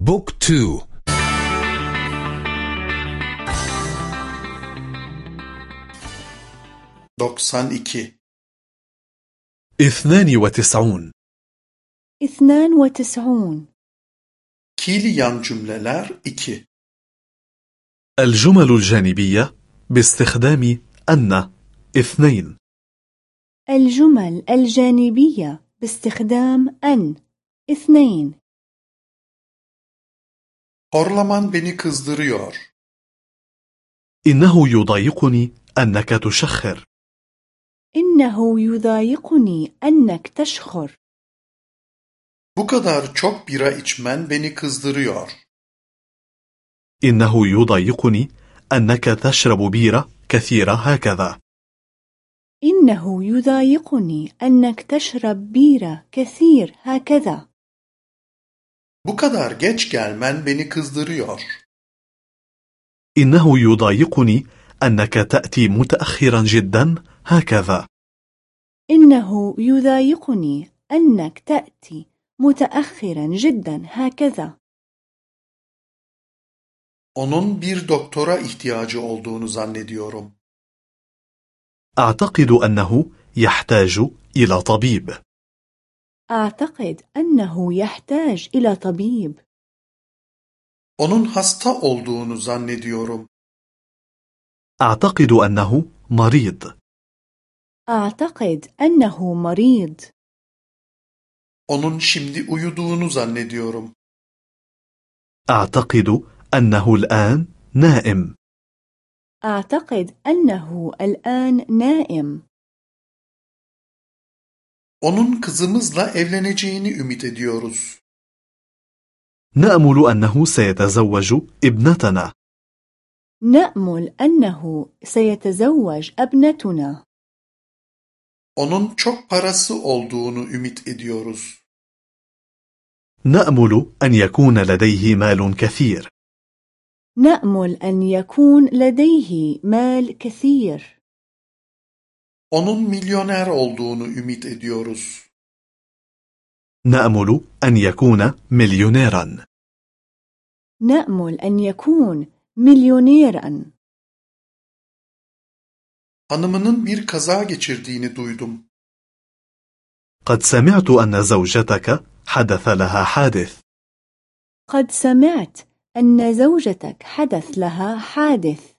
بوك تو. doksan iki. اثنان وتسعون. اثنان وتسعون. Yan cümleler iki. الجمل الجانبية باستخدام أن. اثنين. الجمل الجانبية باستخدام أن. اثنين. Horlaman beni kızdırıyor. إنه يضايقني أنك تشخر إنه يضايقني أنك تشخر Bu kadar çok bira içmen beni kızdırıyor. إنه يضايقني أنك تشرب بيرة كثيرة هكذا إنه يضايقني أنك تشرب بيرة كثير هكذا Bu kadar geç gelmen beni kızdırıyor. إنه يضايقني أنك تأتي متأخرا جدا هكذا إنه يضايقني أنك تأتي متأخرا جدا هكذا Onun bir doktora ihtiyacı olduğunu zannediyorum. أعتقد أنه يحتاج إلى طبيب أعتقد أنه يحتاج إلى طبيب. Onun hasta olduğunu zannediyorum. أعتقد أنه مريض. أعتقد أنه مريض. Onun şimdi uyuduğunu zannediyorum. أعتقد أنه الآن نائم. أعتقد أنه الآن نائم. Onun kızımızla evleneceğini ümit ediyoruz. نأمل أنه سيتزوج ابنتنا نأمل أنه سيتزوج ابنتنا Onun çok parası olduğunu ümit ediyoruz. نأمل أن يكون لديه مال كثير نأمل أن يكون لديه مال كثير Onun milyoner olduğunu ümit ediyoruz. نأمل أن يكون مليونيرا نأمل أن يكون مليونيرا Hanımının bir kaza geçirdiğini duydum. قد سمعت أن زوجتك حدث لها حادث قد سمعت أن زوجتك حدث لها حادث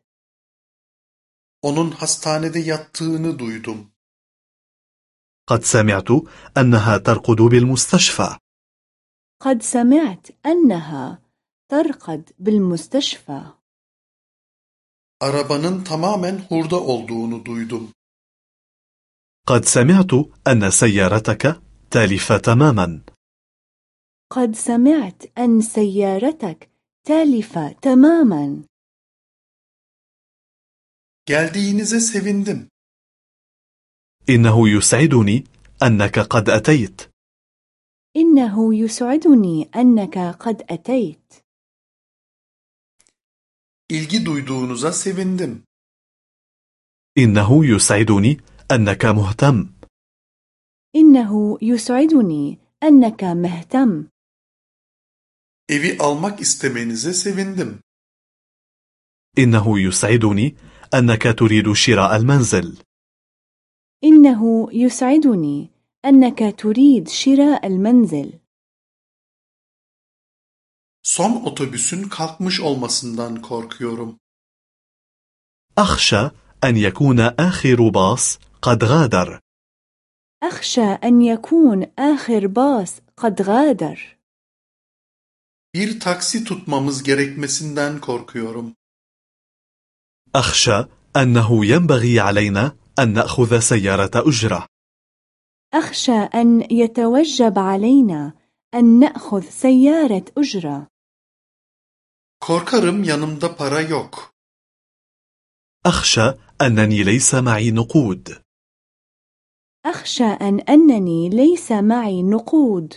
Onun hastanede yattığını duydum. قد سمعت أنها ترقد بالمستشفى قد سمعت أنها ترقد بالمستشفى Arabanın tamamen hurda olduğunu duydum. قد سمعت أن سيارتك تالفة تماما قد سمعت أن سيارتك تالفة تماما Geldiğinize sevindim. إنه يسعدني أنك قد أتيت إنه يسعدني أنك قد أتيت İlgi duyduğunuza sevindim. إنه يسعدني أنك مهتم إنه يسعدني أنك مهتم Evi almak istemenize sevindim. إنه يسعدني أنك تريد شراء المنزل إنه يسعدني أنك تريد شراء المنزل Son otobüsün kalkmış olmasından korkuyorum. أخشى أن يكون آخر باص قد غادر أخشى أن يكون آخر باص قد غادر Bir taksi tutmamız gerekmesinden korkuyorum. أخشى أنه ينبغي علينا أن نأخذ سيارة أجرة. أخشى أن يتوجب علينا أن نأخذ سيارة أجرة. Korkarım yanımda para yok. أخشى أنني ليس معي نقود. أخشى أن أنني ليس معي نقود.